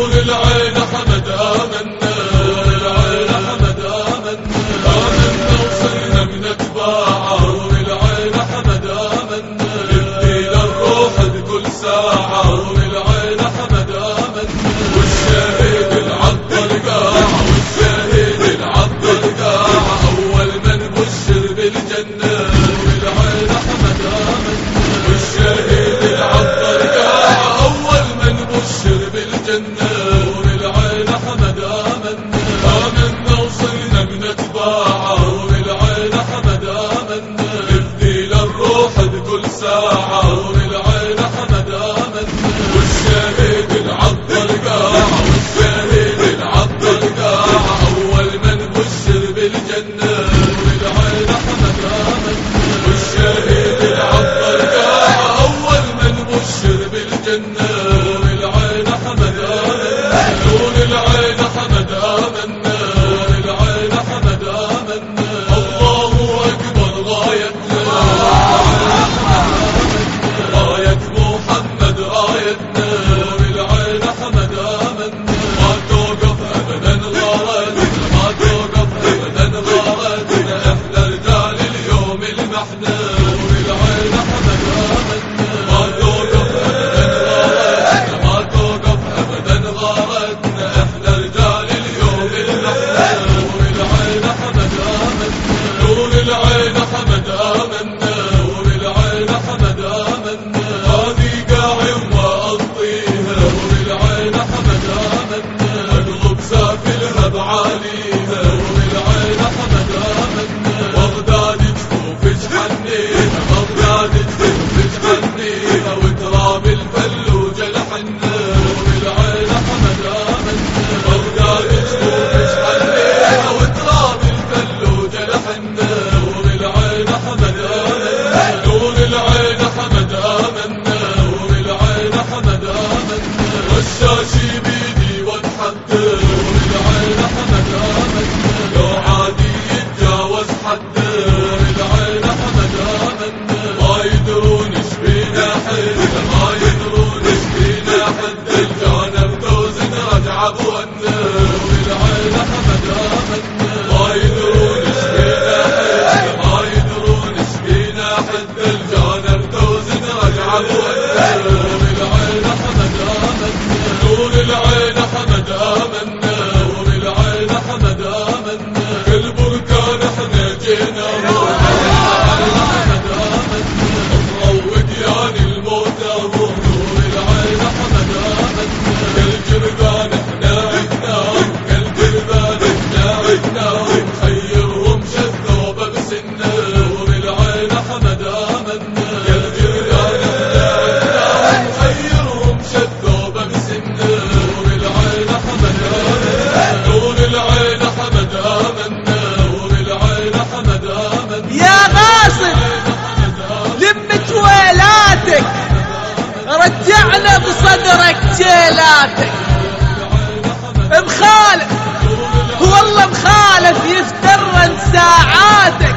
نور العين أحمد آمنا محمد صدرك جيلاتك مخالف. والله مخالف يفترن ساعاتك.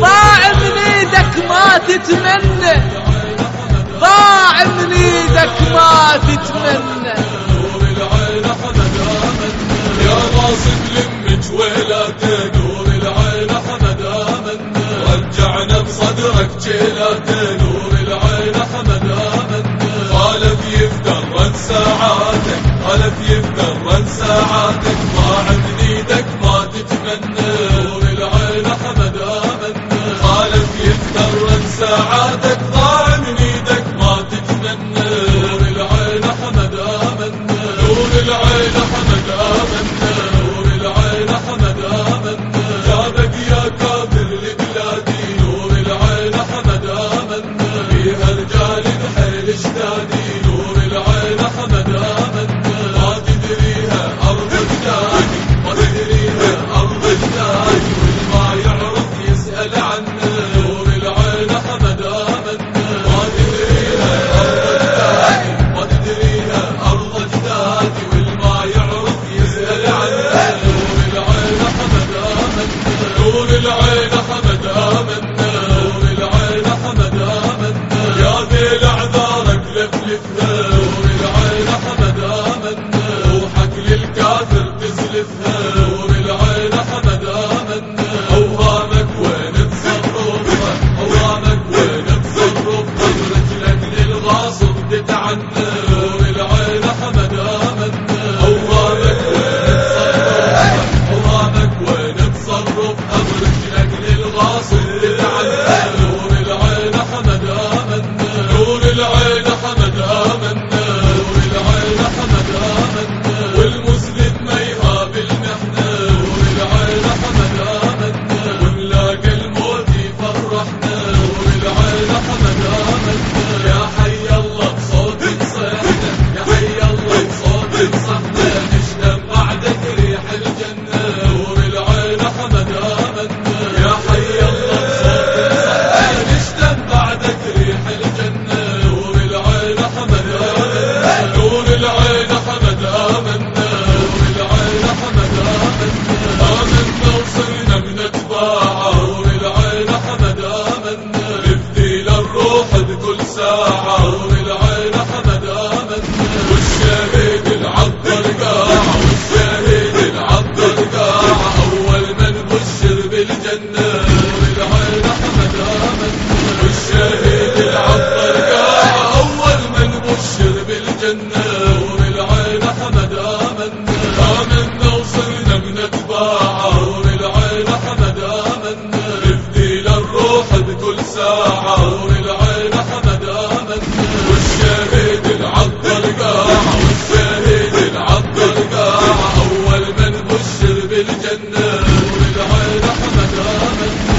ضاع من إيدك ما تتمنى. ضاع عادك بسلفها وبالعين ساعة نور العين أحمد آمنا والشهيد العطر قاع أول من بشر بالجنة نور العين أحمد أحمد آمنا آمنا وصرنا من أتباعه نور العين أحمد آمنا نفدي للروح بكل ساعة بالجنة نور العين أحمد